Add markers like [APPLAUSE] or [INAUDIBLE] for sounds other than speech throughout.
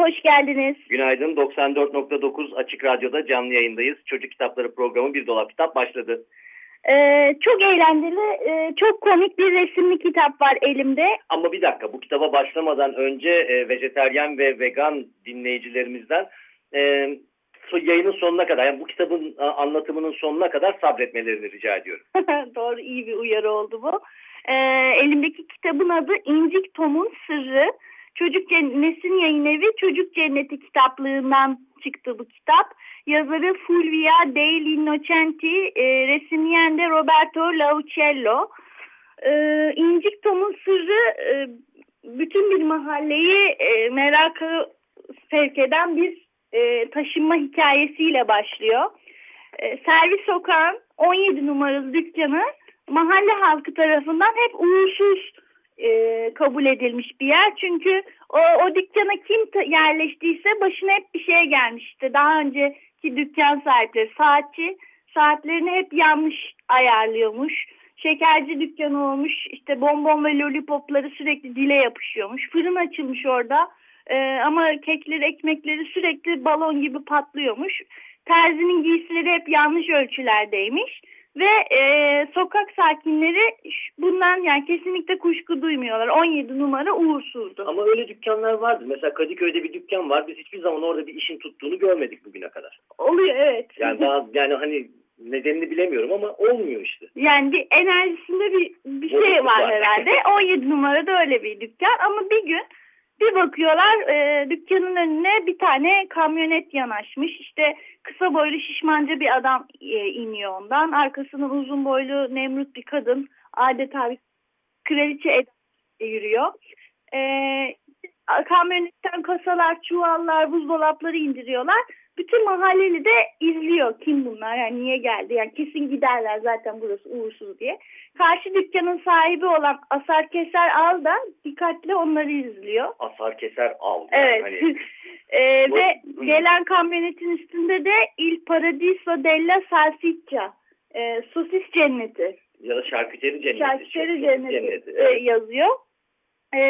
Hoş geldiniz. Günaydın. 94.9 Açık Radyo'da canlı yayındayız. Çocuk Kitapları programı Bir Dolap Kitap başladı. Ee, çok eğlenceli, e, çok komik bir resimli kitap var elimde. Ama bir dakika bu kitaba başlamadan önce e, vejeteryan ve vegan dinleyicilerimizden e, yayının sonuna kadar yani bu kitabın a, anlatımının sonuna kadar sabretmelerini rica ediyorum. [LAUGHS] Doğru iyi bir uyarı oldu bu. Ee, elimdeki kitabın adı İncik Tom'un Sırrı. Çocuk Nesin Yayın Evi Çocuk Cenneti kitaplığından çıktı bu kitap. Yazarı Fulvia De Innocenti, e, resimleyen de Roberto Laucello. E, İncik Tom'un Sırrı e, bütün bir mahalleyi e, merakı sevk eden bir e, taşınma hikayesiyle başlıyor. E, servis sokağın 17 numaralı dükkanı mahalle halkı tarafından hep uğursuz e, kabul edilmiş bir yer. Çünkü o, o dükkana kim yerleştiyse başına hep bir şey gelmişti. Daha önceki dükkan sahipleri saatçi saatlerini hep yanlış ayarlıyormuş. Şekerci dükkanı olmuş işte bonbon ve lollipopları sürekli dile yapışıyormuş. Fırın açılmış orada ee, ama kekleri ekmekleri sürekli balon gibi patlıyormuş. Terzinin giysileri hep yanlış ölçülerdeymiş. Ve e, sokak sakinleri bundan yani kesinlikle kuşku duymuyorlar. 17 numara uğursuzdu. Ama öyle dükkanlar vardır. Mesela Kadıköy'de bir dükkan var. Biz hiçbir zaman orada bir işin tuttuğunu görmedik bugüne kadar. Oluyor evet. Yani [LAUGHS] daha yani hani nedenini bilemiyorum ama olmuyor işte. Yani bir enerjisinde bir, bir şey var, var herhalde. [LAUGHS] 17 numarada öyle bir dükkan ama bir gün bir bakıyorlar e, dükkanın önüne bir tane kamyonet yanaşmış. İşte kısa boylu şişmanca bir adam e, iniyor ondan. Arkasından uzun boylu Nemrut bir kadın adeta bir kraliçe yürüyor. E, kamyonetten kasalar, çuvallar, buzdolapları indiriyorlar. Bütün mahalleli de izliyor kim bunlar yani niye geldi yani kesin giderler zaten burası uğursuz diye. Karşı dükkanın sahibi olan Asar Keser Al da dikkatli onları izliyor. Asar Keser Al. Evet. Hani... [LAUGHS] e, ve gelen kamyonetin üstünde de Il Paradiso della Salsiccia e, sosis cenneti. Ya da şarküteri cenneti. Şarküteri cenneti, cenneti evet. yazıyor. E,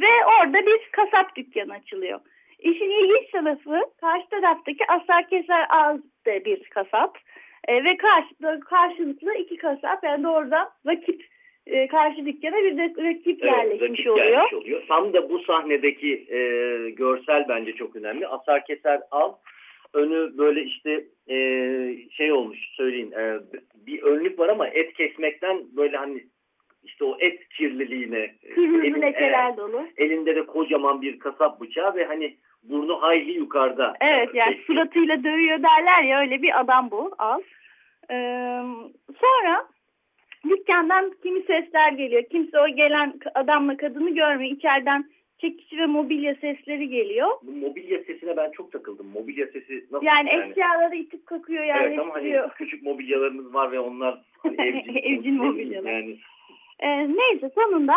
ve orada bir kasap dükkanı açılıyor. İşin ilginç tarafı karşı taraftaki Asar Keser de bir kasap. E, ve karşı, karşılıklı iki kasap yani doğrudan rakip e, karşı dükkana bir de rakip evet, yerleşmiş rakip oluyor. Gelmiş oluyor. Tam da bu sahnedeki e, görsel bence çok önemli. Asar Keser Al önü böyle işte e, şey olmuş söyleyeyim e, bir önlük var ama et kesmekten böyle hani işte o et kirliliğine kırmızı elin, lekeler e, dolu. Elinde de kocaman bir kasap bıçağı ve hani burnu hayli yukarıda. Evet yani suratıyla dövüyor derler ya öyle bir adam bu al. Ee, sonra dükkandan kimi sesler geliyor. Kimse o gelen adamla kadını görmüyor. İçeriden çekici ve mobilya sesleri geliyor. Bu mobilya sesine ben çok takıldım. Mobilya sesi nasıl? Yani, yani? eşyaları itip kakıyor yani. Evet ama hani küçük mobilyalarımız var ve onlar hani [LAUGHS] evcil, evcil mobilyalar. Yani. Ee, neyse sonunda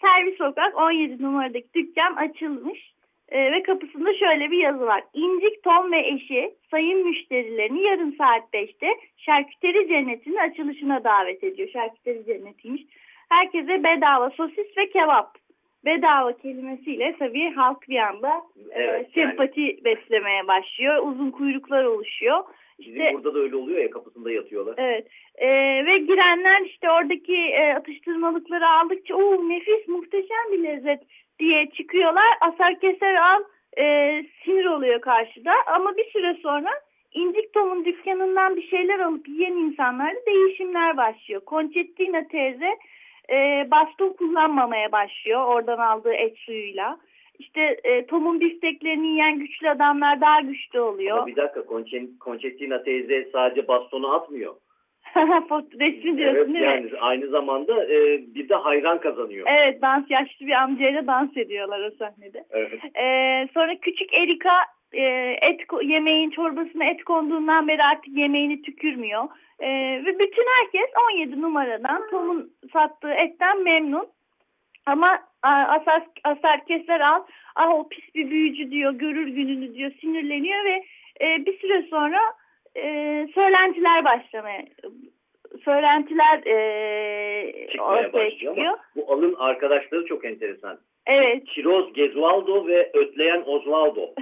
servis sokak 17 numaradaki dükkan açılmış. E, ve kapısında şöyle bir yazı var. İncik Tom ve eşi sayın müşterilerini yarın saat 5'te şarküteri cennetinin açılışına davet ediyor. Şarküteri cennetiymiş. Herkese bedava sosis ve kebap. Bedava kelimesiyle tabii halk bir anda e, evet, e, sempati yani. beslemeye başlıyor. Uzun kuyruklar oluşuyor. İşte, Bizim burada da öyle oluyor ya kapısında yatıyorlar. Evet. E, ve girenler işte oradaki e, atıştırmalıkları aldıkça o nefis muhteşem bir lezzet diye çıkıyorlar. Asar keser al e, sinir oluyor karşıda ama bir süre sonra İncik Tom'un dükkanından bir şeyler alıp yiyen insanlarda değişimler başlıyor. Concettina teyze e, baston kullanmamaya başlıyor oradan aldığı et suyuyla. İşte e, Tom'un bifteklerini yiyen güçlü adamlar daha güçlü oluyor. Ama bir dakika Concettina teyze sadece bastonu atmıyor. [LAUGHS] Resmi diyorsun Evet değil mi? yani aynı zamanda e, bir de hayran kazanıyor. Evet dans yaşlı bir amcayla dans ediyorlar o sahnede. Evet. Ee, sonra küçük Erika e, et yemeğin çorbasına et konduğundan beri artık yemeğini tükürmüyor. Ee, ve bütün herkes 17 numaradan Tom'un sattığı etten memnun. Ama Asar, Asar Keser al ah o pis bir büyücü diyor görür gününü diyor sinirleniyor ve e, bir süre sonra e, söylentiler başlamaya söylentiler e, Çıkmaya ortaya çıkıyor. bu alın arkadaşları çok enteresan. Evet. Kiroz Gezualdo ve Ötleyen Osvaldo. [LAUGHS]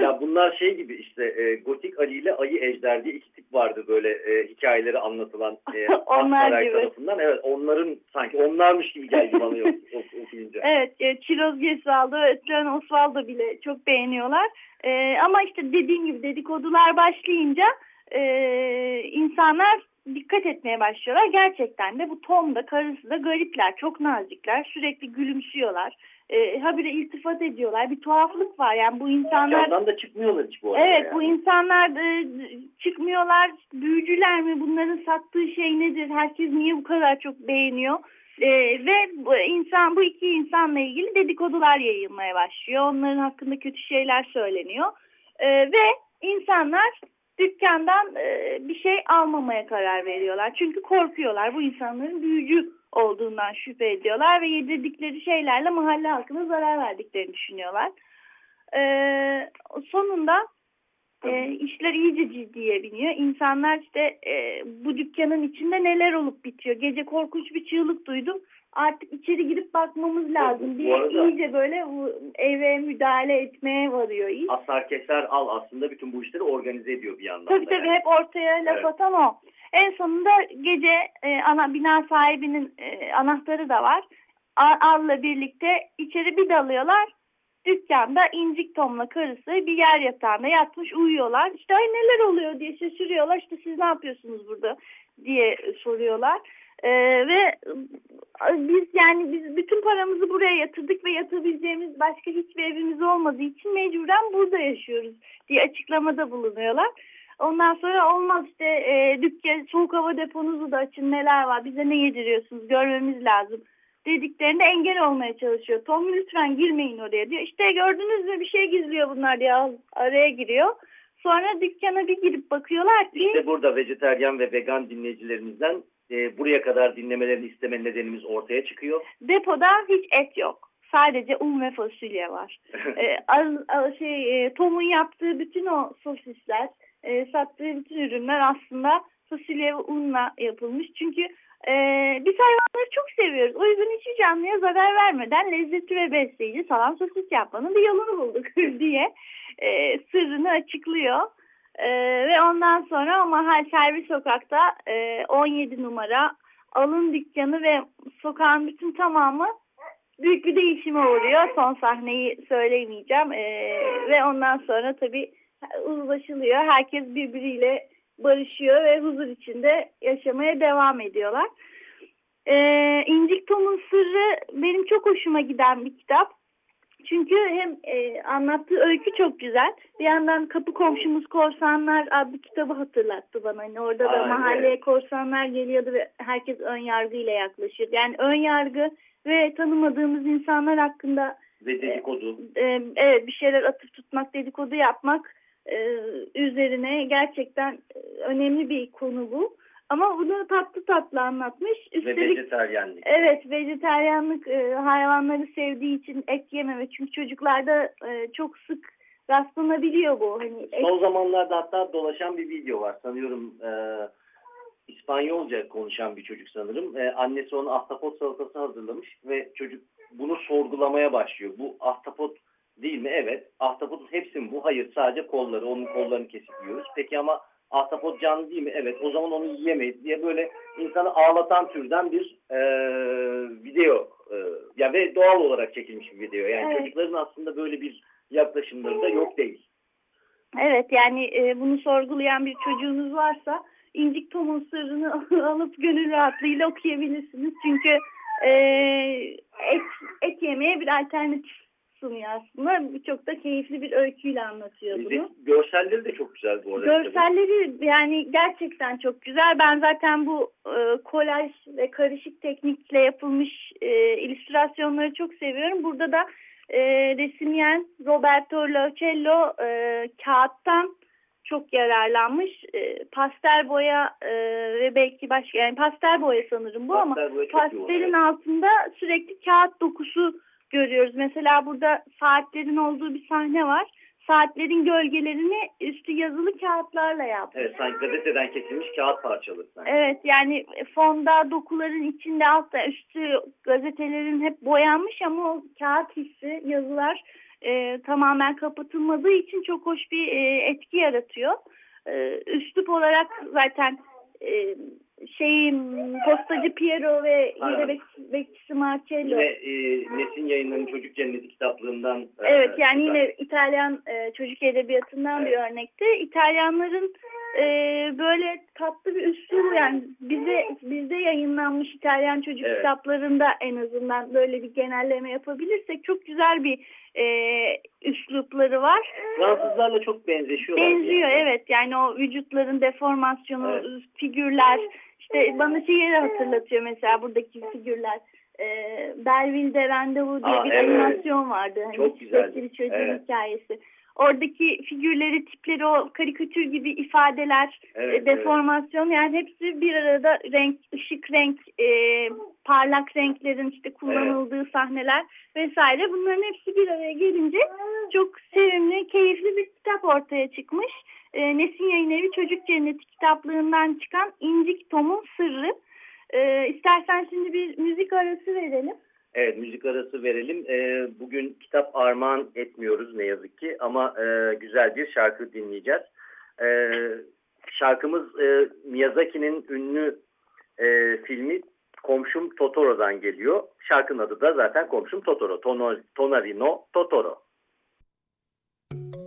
Ya bunlar şey gibi işte e, Gotik Ali ile Ayı Ejder diye iki tip vardı böyle e, hikayeleri anlatılan e, [LAUGHS] Onlar gibi. tarafından. Evet onların sanki onlarmış gibi geldi bana yok, ok- [LAUGHS] okuyunca. Evet, e, Çiroz Gesualdo ve Ötlen Osvaldo bile çok beğeniyorlar. E, ama işte dediğim gibi dedikodular başlayınca e, insanlar dikkat etmeye başlıyorlar. Gerçekten de bu Tom da karısı da garipler, çok nazikler, sürekli gülümsüyorlar. E, habire iltifat ediyorlar. Bir tuhaflık var yani bu insanlar... Yandan da çıkmıyorlar hiç bu arada. Evet yani. bu insanlar e, çıkmıyorlar büyücüler mi bunların sattığı şey nedir herkes niye bu kadar çok beğeniyor E, ve bu insan bu iki insanla ilgili dedikodular yayılmaya başlıyor. Onların hakkında kötü şeyler söyleniyor. E, ve insanlar dükkandan e, bir şey almamaya karar veriyorlar. Çünkü korkuyorlar. Bu insanların büyücü olduğundan şüphe ediyorlar ve yedirdikleri şeylerle mahalle halkına zarar verdiklerini düşünüyorlar. Ee, sonunda e, işler iyice ciddiye biniyor. İnsanlar işte e, bu dükkanın içinde neler olup bitiyor. Gece korkunç bir çığlık duydum. Artık içeri girip bakmamız lazım bu diye arada- iyice böyle eve müdahale etmeye varıyor iş. Asar Keser Al aslında bütün bu işleri organize ediyor bir yandan Tabii tabii yani. hep ortaya laf Evet. atan o. En sonunda gece e, ana bina sahibinin e, anahtarı da var. A- Al'la birlikte içeri bir dalıyorlar. Dükkanda İncik Tom'la karısı bir yer yatağında yatmış uyuyorlar. İşte ay neler oluyor diye şaşırıyorlar. İşte siz ne yapıyorsunuz burada diye soruyorlar. E, ve e, biz yani biz bütün paramızı buraya yatırdık ve yatabileceğimiz başka hiçbir evimiz olmadığı için mecburen burada yaşıyoruz diye açıklamada bulunuyorlar. Ondan sonra olmaz işte e, dükkan soğuk hava deponuzu da açın neler var bize ne yediriyorsunuz görmemiz lazım dediklerinde engel olmaya çalışıyor. Tom lütfen girmeyin oraya diyor. İşte gördünüz mü bir şey gizliyor bunlar diye al- araya giriyor. Sonra dükkana bir girip bakıyorlar ki İşte burada vejeteryan ve vegan dinleyicilerimizden e, buraya kadar dinlemelerini isteme nedenimiz ortaya çıkıyor. depoda hiç et yok. Sadece un ve fasulye var. [LAUGHS] e, az- az- şey e, Tom'un yaptığı bütün o sosisler, e, sattığı bütün ürünler aslında fasulye ve unla yapılmış. Çünkü e, biz hayvanları çok seviyoruz. O yüzden hiçbir canlıya zarar vermeden lezzetli ve besleyici salam sosis yapmanın bir yolunu bulduk [LAUGHS] diye e, sırrını açıklıyor. E, ve ondan sonra Mahal Servis Sokak'ta e, 17 numara alın dükkanı ve sokağın bütün tamamı büyük bir değişime uğruyor. Son sahneyi söylemeyeceğim. Ee, ve ondan sonra tabii uzlaşılıyor. Herkes birbiriyle barışıyor ve huzur içinde yaşamaya devam ediyorlar. Ee, İncik Tom'un Sırrı benim çok hoşuma giden bir kitap. Çünkü hem e, anlattığı öykü çok güzel. Bir yandan Kapı Komşumuz Korsanlar adlı kitabı hatırlattı bana. Hani orada da Aa, mahalleye korsanlar geliyordu ve herkes ön yargıyla yaklaşır. Yani ön yargı ve tanımadığımız insanlar hakkında Ve dedikodu. e, evet bir şeyler atıp tutmak, dedikodu yapmak e, üzerine gerçekten e, önemli bir konu bu. Ama bunu tatlı tatlı anlatmış. ve Üstelik vejeteryenlik. Evet, vejeteryanlık e, hayvanları sevdiği için et yememe. Çünkü çocuklarda e, çok sık rastlanabiliyor bu. Hani et, Son zamanlarda hatta dolaşan bir video var. Sanıyorum e, İspanyolca konuşan bir çocuk sanırım. E, annesi ona ahtapot salatası hazırlamış ve çocuk bunu sorgulamaya başlıyor. Bu ahtapot değil mi? Evet. Ahtapotun hepsi mi bu? Hayır. Sadece kolları. Onun kollarını kesip yiyoruz. Peki ama ahtapot canlı değil mi? Evet. O zaman onu yiyemeyiz diye böyle insanı ağlatan türden bir e, video. E, ya ve doğal olarak çekilmiş bir video. Yani Evet. çocukların aslında böyle bir yaklaşımları da yok değil. evet yani e, bunu sorgulayan bir çocuğunuz varsa İncik Tom'un sırrını [LAUGHS] alıp gönül rahatlığıyla okuyabilirsiniz. Çünkü e, et, et yemeye bir alternatif sunuyor aslında. Çok da keyifli bir öyküyle anlatıyor bunu. Görselleri de çok güzel bu arada. Görselleri yani gerçekten çok güzel. Ben zaten bu e, kolaj ve karışık teknikle yapılmış e, illüstrasyonları çok seviyorum. Burada da e, resimyen Roberto Locello e, kağıttan çok yararlanmış. E, pastel boya e, ve belki başka yani pastel boya sanırım bu ama Pastel yoğun, pastelin altında sürekli kağıt dokusu görüyoruz. Mesela burada saatlerin olduğu bir sahne var. Saatlerin gölgelerini üstü yazılı kağıtlarla yapmış. Evet sanki gazeteden kesilmiş kağıt parçaları. sanki. Evet yani fonda dokuların içinde altta üstü gazetelerin hep boyanmış ama o kağıt hissi yazılar e, tamamen kapatılmadığı için çok hoş bir e, etki yaratıyor. E, üslup olarak zaten e, şeyin postacı Piero ve yine bek- bekçisi Marcello. Yine e, Nesin yayınlarının Çocuk Cenneti kitaplığından. e, Evet yani çıkan- yine İtalyan e, çocuk edebiyatından bir örnekti. İtalyanların e, böyle tatlı bir üslubu yani bize bizde yayınlanmış İtalyan çocuk Evet. kitaplarında en azından böyle bir genelleme yapabilirsek çok güzel bir e, üslupları var. Fransızlarla çok benzeşiyorlar. Benziyor yani. evet yani o vücutların deformasyonu, Evet. figürler işte bana şeyi hatırlatıyor mesela buradaki figürler. E, Belleville'de randevu diye Aa, bir evet. animasyon vardı. Hani Çok bir çocuğun Evet. hikayesi. Oradaki figürleri, tipleri, o karikatür gibi ifadeler, Evet, e, deformasyon yani hepsi bir arada renk, ışık renk, e, parlak renklerin işte kullanıldığı sahneler vesaire bunların hepsi bir araya gelince çok sevimli, keyifli bir kitap ortaya çıkmış. E, Nesin Yayın Evi Çocuk Cenneti kitaplığından çıkan İncik Tom'un Sırrı. E, istersen şimdi bir müzik arası verelim. Evet müzik arası verelim. Ee, bugün kitap armağan etmiyoruz ne yazık ki ama e, güzel bir şarkı dinleyeceğiz. Ee, şarkımız e, Miyazaki'nin ünlü e, filmi Komşum Totoro'dan geliyor. Şarkının adı da zaten Komşum Totoro. Tono, Tonari no Totoro.「だ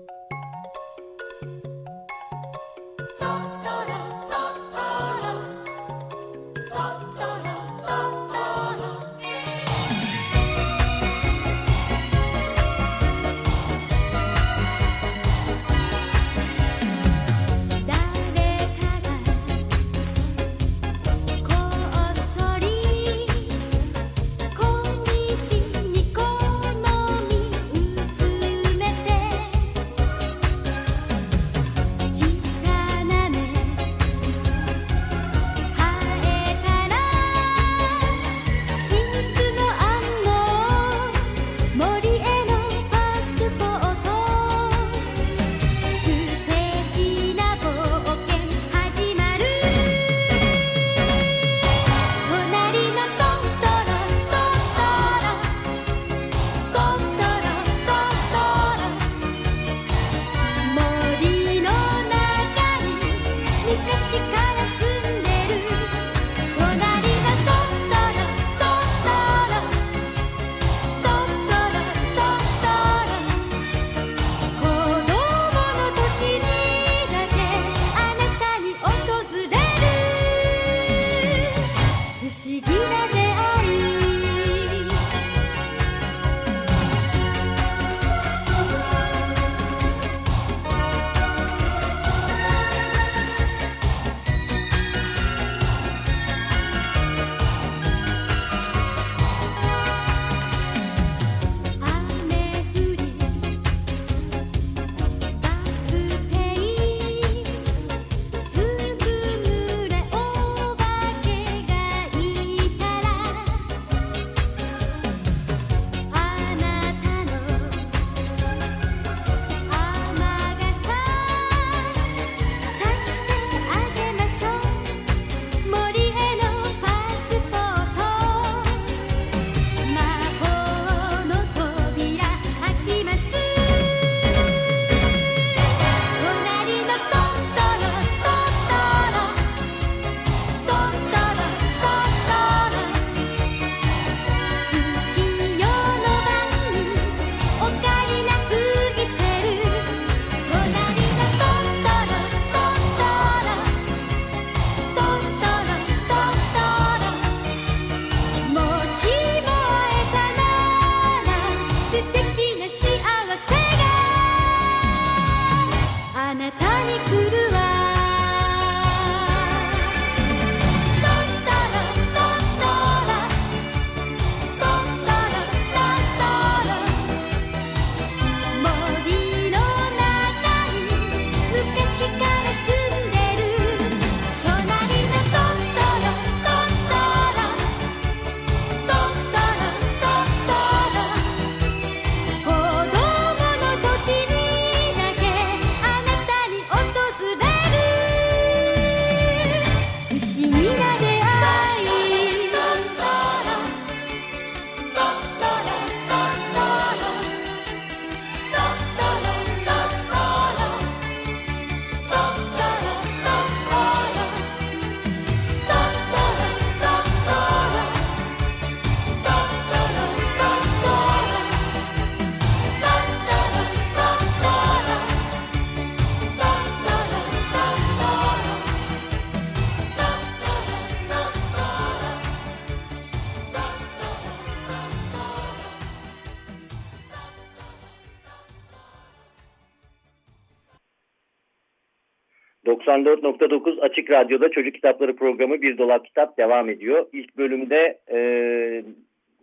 94.9 Açık Radyo'da Çocuk Kitapları programı Bir Dolap Kitap devam ediyor. İlk bölümde e,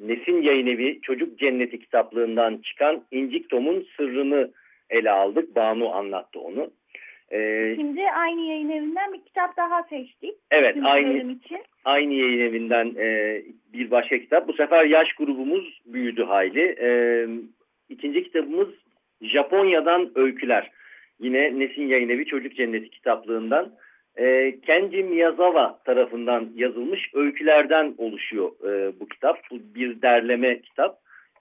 Nesin Yayın Evi Çocuk Cenneti kitaplığından çıkan İncik Tom'un sırrını ele aldık. Banu anlattı onu. E, Şimdi aynı yayın evinden bir kitap daha seçtik. evet aynı için. aynı yayın evinden e, bir başka kitap. Bu sefer yaş grubumuz büyüdü hayli. E, ikinci kitabımız Japonya'dan Öyküler. Yine Nesin Yayın Evi Çocuk Cenneti kitaplığından. E, Kenji Miyazawa tarafından yazılmış öykülerden oluşuyor e, bu kitap. Bu bir derleme kitap.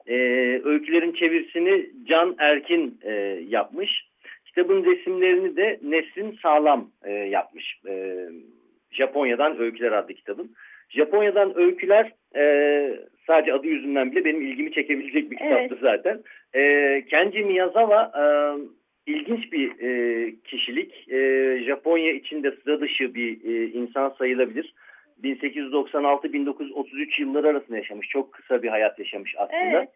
E, öykülerin çevirisini Can Erkin e, yapmış. Kitabın resimlerini de Nesrin Sağlam e, yapmış. E, Japonya'dan Öyküler adlı kitabın. Japonya'dan Öyküler e, sadece adı yüzünden bile benim ilgimi çekebilecek bir kitaptı Evet. zaten. E, Kenji Miyazawa e, ilginç bir e, kişilik. E, Japonya içinde sıra dışı bir e, insan sayılabilir. 1896-1933 yılları arasında yaşamış. Çok kısa bir hayat yaşamış aslında. Evet.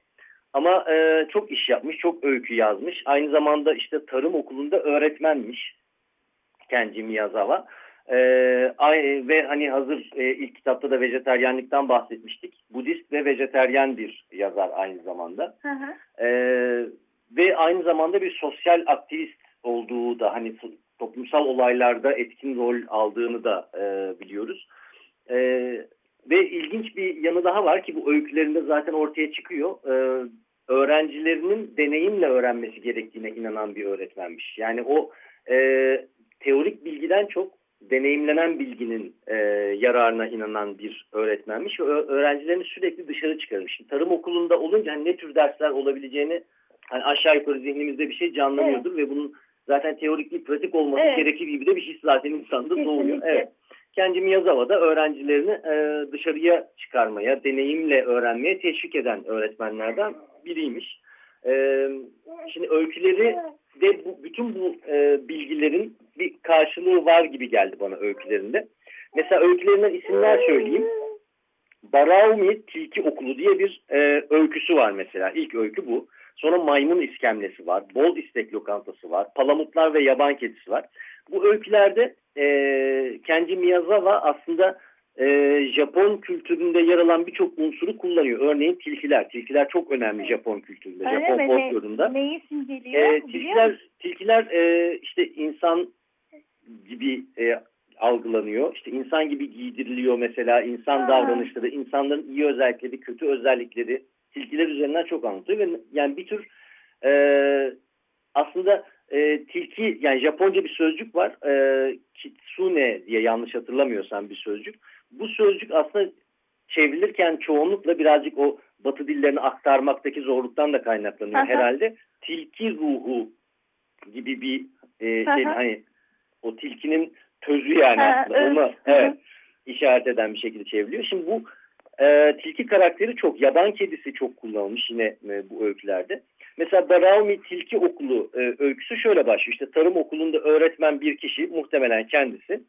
Ama e, çok iş yapmış, çok öykü yazmış. Aynı zamanda işte tarım okulunda öğretmenmiş Kenji Miyazawa. E, ay- ve hani hazır e, ilk kitapta da vejeteryanlıktan bahsetmiştik. Budist ve vejeteryen bir yazar aynı zamanda. Hı hı. E, ve aynı zamanda bir sosyal aktivist olduğu da hani toplumsal olaylarda etkin rol aldığını da e, biliyoruz. E, ve ilginç bir yanı daha var ki bu öykülerinde zaten ortaya çıkıyor. E, öğrencilerinin deneyimle öğrenmesi gerektiğine inanan bir öğretmenmiş. Yani o e, teorik bilgiden çok deneyimlenen bilginin e, yararına inanan bir öğretmenmiş ve öğrencilerini sürekli dışarı çıkarmış. Şimdi Tarım okulunda olunca hani ne tür dersler olabileceğini hani aşağı yukarı zihnimizde bir şey canlanıyordur ve bunun zaten teorik değil pratik olması Evet. gerekir gibi de bir his zaten insanda doğuyor. Evet. Kenji Miyazawa da öğrencilerini e, dışarıya çıkarmaya, deneyimle öğrenmeye teşvik eden öğretmenlerden biriymiş. E, şimdi öyküleri de bu, bütün bu e, bilgilerin bir karşılığı var gibi geldi bana öykülerinde. Mesela öykülerinden isimler söyleyeyim. Baraumi Tilki Okulu diye bir e, öyküsü var mesela. İlk öykü bu. Sonra Maymun İskemlesi var. Bol İstek Lokantası var. Palamutlar ve Yaban Kedisi var. Bu öykülerde e, Kenji Miyazawa aslında e, Japon kültüründe yer alan birçok unsuru kullanıyor. Örneğin tilkiler. Tilkiler çok önemli Japon kültüründe, Öyle Japon mi? folklorunda. Ne, neyi simgeliyor? E, tilkiler tilkiler e, işte insan gibi e, algılanıyor. İşte insan gibi giydiriliyor mesela. insan Ha. davranışları, insanların iyi özellikleri, kötü özellikleri tilkiler üzerinden çok anlatıyor ve yani bir tür e, aslında e, tilki yani Japonca bir sözcük var. E, kitsune diye yanlış hatırlamıyorsam bir sözcük. Bu sözcük aslında çevrilirken çoğunlukla birazcık o batı dillerini aktarmaktaki zorluktan da kaynaklanıyor Aha. herhalde. Tilki ruhu gibi bir e, şey hani o tilkinin tözü yani aslında onu evet işaret eden bir şekilde çevriliyor. Şimdi bu e, tilki karakteri çok yaban kedisi çok kullanılmış yine e, bu öykülerde. Mesela Baraumi Tilki Okulu e, öyküsü şöyle başlıyor. İşte tarım okulunda öğretmen bir kişi muhtemelen kendisi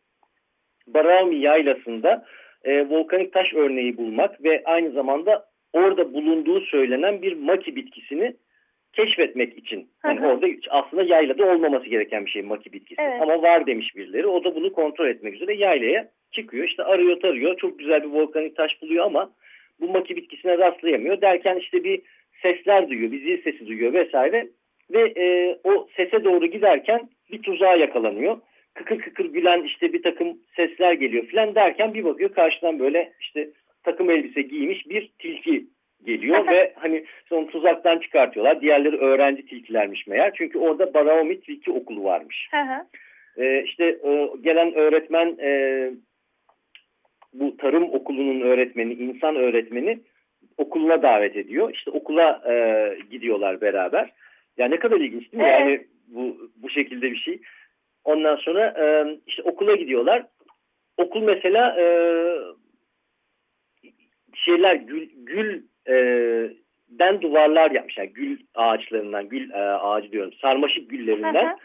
Baraumi yaylasında e, volkanik taş örneği bulmak ve aynı zamanda orada bulunduğu söylenen bir maki bitkisini keşfetmek için. Yani Hı hı. orada aslında yaylada olmaması gereken bir şey maki bitkisi. Evet. Ama var demiş birileri. O da bunu kontrol etmek üzere yaylaya çıkıyor. İşte arıyor tarıyor. Çok güzel bir volkanik taş buluyor ama bu maki bitkisine rastlayamıyor. Derken işte bir sesler duyuyor. Bir zil sesi duyuyor vesaire. Ve e, o sese doğru giderken bir tuzağa yakalanıyor. Kıkır kıkır gülen işte bir takım sesler geliyor filan derken bir bakıyor karşıdan böyle işte takım elbise giymiş bir tilki geliyor ve hani son tuzaktan çıkartıyorlar. Diğerleri öğrenci tilkilermiş meğer. Çünkü orada Baraomi Tilki Okulu varmış. Hı hı. Ee, işte e, gelen öğretmen e, bu tarım okulunun öğretmeni, insan öğretmeni okuluna davet ediyor. İşte okula e, gidiyorlar beraber. Ya ne kadar ilginç değil mi? Evet. Yani bu bu şekilde bir şey. Ondan sonra e, işte okula gidiyorlar. Okul mesela e, şeyler gül gül e, den duvarlar yapmışlar. Gül ağaçlarından, gül e, ağacı diyorum. Sarmaşık güllerinden. Hı hı.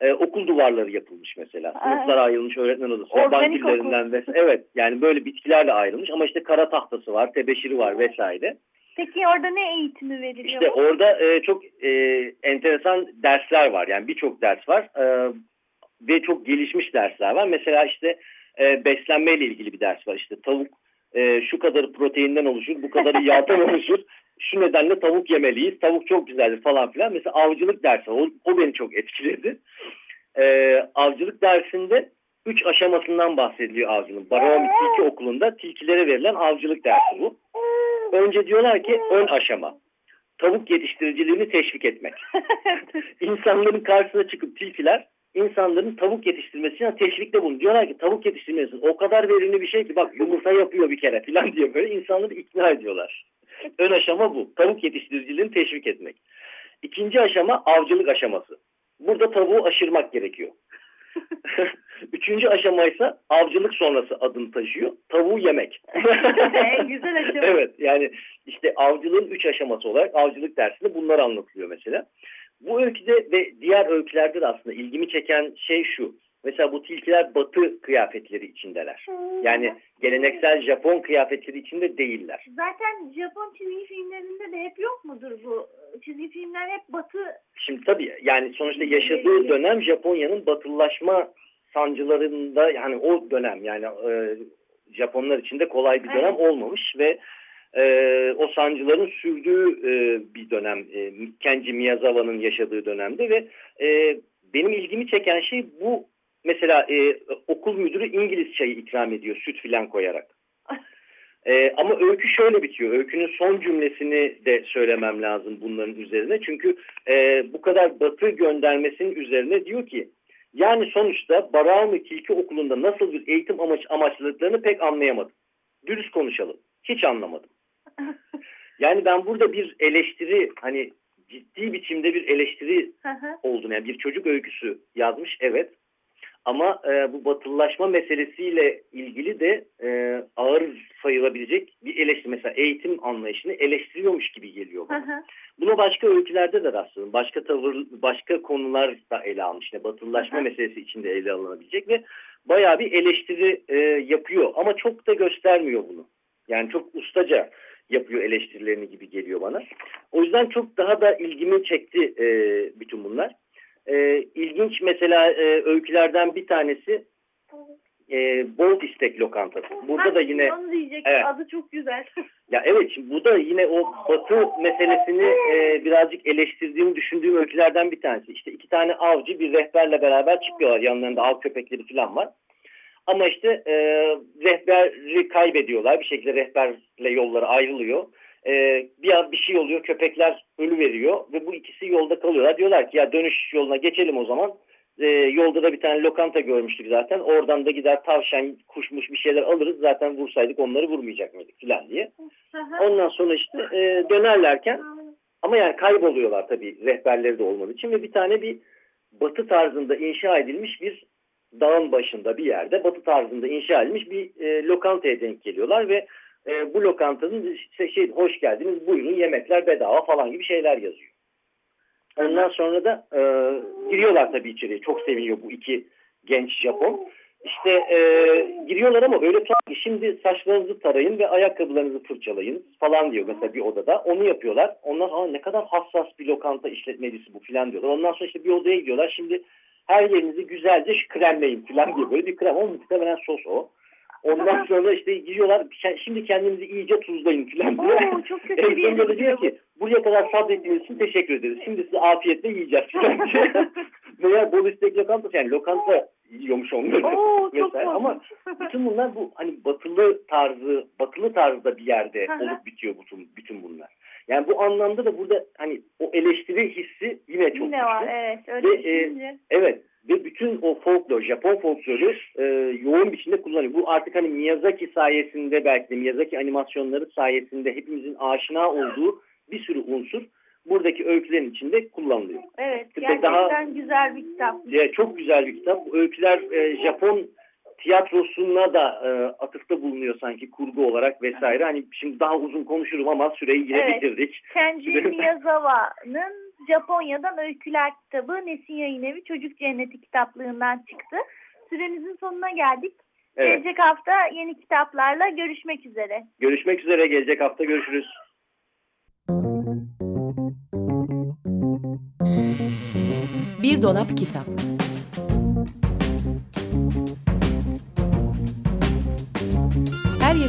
E, okul duvarları yapılmış mesela. Sınıflar ayrılmış, öğretmen odası, güllerinden vesaire. Evet, yani böyle bitkilerle ayrılmış ama işte kara tahtası var, tebeşiri var vesaire. Peki orada ne eğitimi veriliyor? İşte orada e, çok e, enteresan dersler var. Yani birçok ders var. E, ve çok gelişmiş dersler var. Mesela işte e, beslenmeyle ilgili bir ders var. İşte tavuk e, şu kadar proteinden oluşur, bu kadar [LAUGHS] yağdan oluşur. Şu nedenle tavuk yemeliyiz. Tavuk çok güzeldir falan filan. Mesela avcılık dersi o, o beni çok etkiledi. E, avcılık dersinde üç aşamasından bahsediliyor avcının. Baraomi Tilki Okulu'nda tilkilere verilen avcılık dersi bu. Önce diyorlar ki ön aşama. Tavuk yetiştiriciliğini teşvik etmek. [LAUGHS] İnsanların karşısına çıkıp tilkiler insanların tavuk yetiştirmesine teşvikte bulunuyor. Diyorlar ki tavuk yetiştirmesi o kadar verimli bir şey ki bak yumurta yapıyor bir kere falan diye böyle insanları ikna ediyorlar. Ön aşama bu. Tavuk yetiştiriciliğini teşvik etmek. İkinci aşama avcılık aşaması. Burada tavuğu aşırmak gerekiyor. [LAUGHS] Üçüncü aşama ise avcılık sonrası adını taşıyor. Tavuğu yemek. [LAUGHS] En güzel aşama. evet yani işte avcılığın üç aşaması olarak avcılık dersinde bunlar anlatılıyor mesela. Bu öyküde ve diğer öykülerde de aslında ilgimi çeken şey şu. Mesela bu tilkiler batı kıyafetleri içindeler. Yani geleneksel Japon kıyafetleri içinde değiller. Zaten Japon çizgi filmlerinde de hep yok mudur bu? Çizgi filmler hep batı Şimdi tabii yani sonuçta yaşadığı dönem Japonya'nın batılılaşma sancılarında yani o dönem yani e, Japonlar için de kolay bir dönem olmamış ve e, o sancıların sürdüğü e, bir dönem e, Kenji Miyazawa'nın yaşadığı dönemde ve e, benim ilgimi çeken şey bu mesela e, okul müdürü İngiliz çayı ikram ediyor süt filan koyarak. Ee, [LAUGHS] ama öykü şöyle bitiyor. Öykünün son cümlesini de söylemem lazım bunların üzerine. Çünkü e, bu kadar batı göndermesinin üzerine diyor ki yani sonuçta Baraumi Tilki Okulu'nda nasıl bir eğitim amaç amaçladıklarını pek anlayamadım. Dürüst konuşalım. Hiç anlamadım. [LAUGHS] Yani ben burada bir eleştiri hani ciddi biçimde bir eleştiri olduğunu yani bir çocuk öyküsü yazmış evet. Ama e, bu batılılaşma meselesiyle ilgili de e, ağır sayılabilecek bir eleştiri. Mesela eğitim anlayışını eleştiriyormuş gibi geliyor bana. Buna başka öykülerde de rastladım. Başka tavır, başka konular da ele almış. Yani batılılaşma Hı hı. meselesi içinde ele alınabilecek ve bayağı bir eleştiri e, yapıyor. Ama çok da göstermiyor bunu. Yani çok ustaca yapıyor eleştirilerini gibi geliyor bana. O yüzden çok daha da ilgimi çekti e, bütün bunlar. E, ilginç mesela e, öykülerden bir tanesi e, Bol İstek Lokantası. Burada da yine. Evet. Adı çok güzel. ya evet şimdi bu da yine o batı meselesini e, birazcık eleştirdiğimi düşündüğüm öykülerden bir tanesi. İşte iki tane avcı bir rehberle beraber çıkıyorlar. Yanlarında av köpekleri falan var. Ama işte e, rehberi kaybediyorlar. Bir şekilde rehberle yolları ayrılıyor. E, bir an bir şey oluyor. Köpekler ölü veriyor ve bu ikisi yolda kalıyorlar. Diyorlar ki ya dönüş yoluna geçelim o zaman. E, yolda da bir tane lokanta görmüştük zaten. Oradan da gider tavşan, kuşmuş bir şeyler alırız. Zaten vursaydık onları vurmayacak mıydık falan diye. Ondan sonra işte e, dönerlerken ama yani kayboluyorlar tabii rehberleri de olmadığı için ve bir tane bir batı tarzında inşa edilmiş bir dağın başında bir yerde batı tarzında inşa edilmiş bir e, lokantaya denk geliyorlar ve e, bu lokantanın işte şey hoş geldiniz buyurun yemekler bedava falan gibi şeyler yazıyor. Ondan sonra da e, giriyorlar tabii içeriye. Çok seviniyor bu iki genç Japon. İşte e, giriyorlar ama öyle tuhaf ki şimdi saçlarınızı tarayın ve ayakkabılarınızı fırçalayın falan diyor mesela bir odada. Onu yapıyorlar. "Aa, ne kadar hassas bir lokanta işletmecisi bu falan diyorlar. Ondan sonra işte bir odaya gidiyorlar. Şimdi her yerinizi güzelce kremleyin falan diye böyle bir krem. O muhtemelen sos o. Ondan sonra işte gidiyorlar şimdi kendinizi iyice tuzlayın falan diye. Oo, çok kötü En bir sonunda diyor ki buraya kadar sabrettiğiniz için teşekkür ederiz. Şimdi size afiyetle yiyeceğiz falan [LAUGHS] diye. Veya bol istek lokantası yani lokanta yiyormuş onlar. Oo, çok. Ama bütün bunlar bu hani batılı tarzı, batılı tarzda bir yerde olup bitiyor bütün, bütün bunlar. Yani bu anlamda da burada hani o eleştiri hissi yine çok Yine var güçlü. evet. Öyle Ve, e. Evet ve bütün o folklor, Japon folkloru e, yoğun biçimde kullanıyor. Bu artık hani Miyazaki sayesinde belki de Miyazaki animasyonları sayesinde hepimizin aşina olduğu bir sürü unsur buradaki öykülerin içinde kullanılıyor. Evet gerçekten daha- güzel bir kitap. E, çok güzel bir kitap. Bu öyküler e, Japon tiyatrosuna da e, atıfta bulunuyor sanki kurgu olarak vesaire. Hani şimdi daha uzun konuşurum ama süreyi yine Evet. bitirdik. Kenji Miyazawa'nın Japonya'dan Öyküler kitabı Nesin Yayın Evi Çocuk Cenneti kitaplığından çıktı. Süremizin sonuna geldik. Evet. Gelecek hafta yeni kitaplarla görüşmek üzere. Görüşmek üzere. Gelecek hafta görüşürüz. Bir dolap kitap.